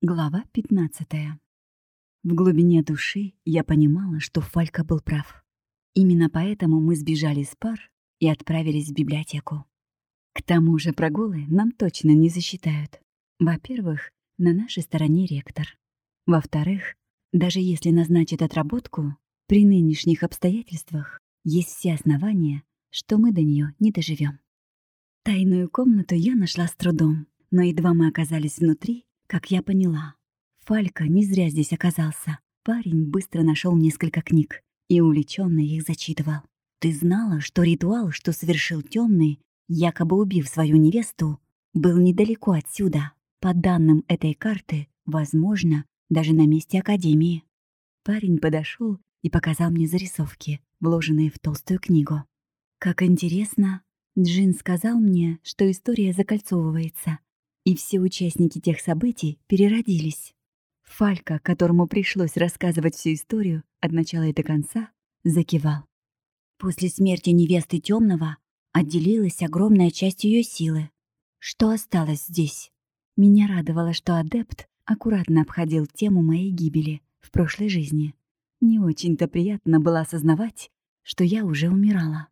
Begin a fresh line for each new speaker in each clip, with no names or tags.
Глава 15. В глубине души я понимала, что Фалька был прав. Именно поэтому мы сбежали с пар и отправились в библиотеку. К тому же прогулы нам точно не засчитают. Во-первых, на нашей стороне ректор. Во-вторых, даже если назначат отработку, при нынешних обстоятельствах есть все основания, что мы до нее не доживем. Тайную комнату я нашла с трудом, но едва мы оказались внутри, как я поняла, Фалька не зря здесь оказался. Парень быстро нашел несколько книг и увлеченно их зачитывал. Ты знала, что ритуал, что совершил темный, якобы убив свою невесту, был недалеко отсюда. По данным этой карты, возможно, даже на месте Академии. Парень подошел и показал мне зарисовки, вложенные в толстую книгу. Как интересно, Джин сказал мне, что история закольцовывается, и все участники тех событий переродились. Фалька, которому пришлось рассказывать всю историю от начала и до конца, закивал. После смерти невесты Темного отделилась огромная часть ее силы. Что осталось здесь? Меня радовало, что адепт аккуратно обходил тему моей гибели в прошлой жизни. Не очень-то приятно было осознавать, что я уже умирала.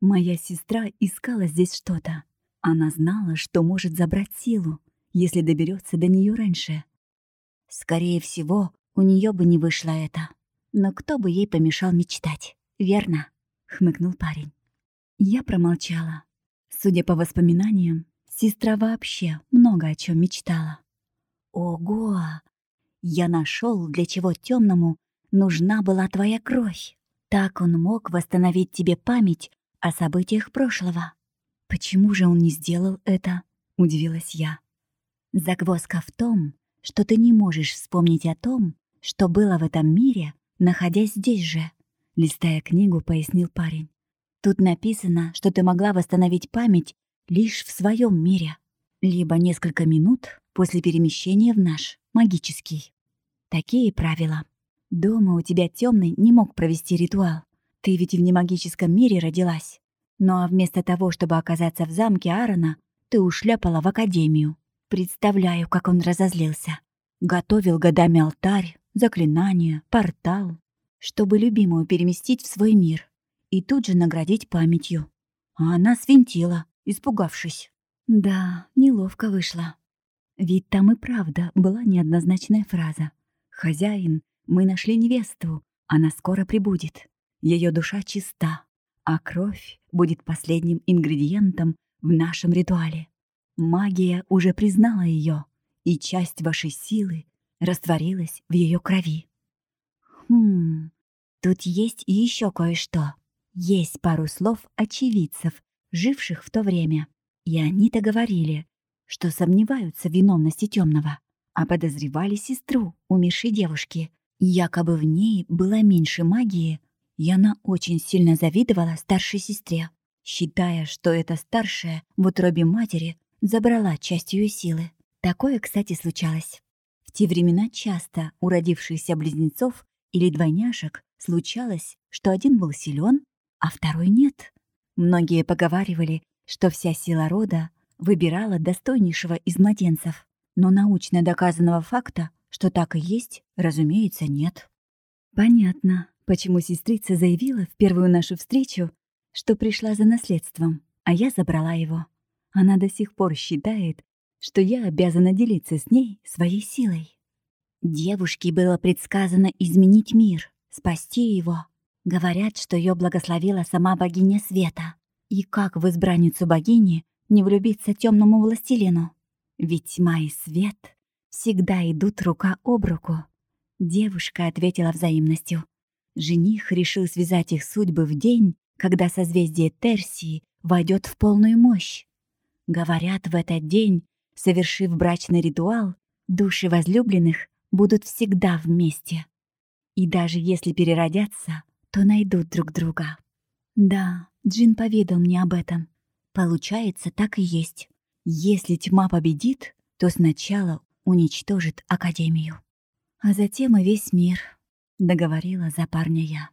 Моя сестра искала здесь что-то, она знала, что может забрать силу, если доберется до нее раньше. Скорее всего, у нее бы не вышло это. Но кто бы ей помешал мечтать, верно? хмыкнул парень. Я промолчала. Судя по воспоминаниям, сестра вообще много о чем мечтала. Ого! Я нашел, для чего темному нужна была твоя кровь. Так он мог восстановить тебе память о событиях прошлого. «Почему же он не сделал это?» — удивилась я. «Загвоздка в том, что ты не можешь вспомнить о том, что было в этом мире, находясь здесь же», — листая книгу, пояснил парень. «Тут написано, что ты могла восстановить память лишь в своем мире, либо несколько минут после перемещения в наш, магический. Такие правила. Дома у тебя темный не мог провести ритуал. Ты ведь в немагическом мире родилась. А вместо того, чтобы оказаться в замке Аарона, ты ушлепала в академию. Представляю, как он разозлился. Готовил годами алтарь, заклинание, портал, чтобы любимую переместить в свой мир и тут же наградить памятью. А она свинтила, испугавшись. Да, неловко вышло. Ведь там и правда была неоднозначная фраза. «Хозяин, мы нашли невесту, она скоро прибудет. Ее душа чиста, а кровь будет последним ингредиентом в нашем ритуале. Магия уже признала ее, и часть вашей силы растворилась в ее крови. Хм, тут есть еще кое-что. Есть пару слов очевидцев, живших в то время, и они-то говорили, что сомневаются в виновности темного, а подозревали сестру умершей девушки. Якобы в ней было меньше магии, Яна очень сильно завидовала старшей сестре, считая, что эта старшая в утробе матери забрала часть ее силы. Такое, кстати, случалось. В те времена часто у родившихся близнецов или двойняшек случалось, что один был силен, а второй нет. Многие поговаривали, что вся сила рода выбирала достойнейшего из младенцев. Но научно доказанного факта, что так и есть, разумеется, нет. Понятно почему сестрица заявила в первую нашу встречу, что пришла за наследством, а я забрала его. Она до сих пор считает, что я обязана делиться с ней своей силой. Девушке было предсказано изменить мир, спасти его. Говорят, что ее благословила сама богиня света. И как в избранницу богини не влюбиться темному властелину? Ведь тьма и свет всегда идут рука об руку. Девушка ответила взаимностью. Жених решил связать их судьбы в день, когда созвездие Терсии войдет в полную мощь. Говорят, в этот день, совершив брачный ритуал, души возлюбленных будут всегда вместе. И даже если переродятся, то найдут друг друга. Да, Джин поведал мне об этом. Получается, так и есть. Если тьма победит, то сначала уничтожит Академию. А затем и весь мир. — договорила за парня я.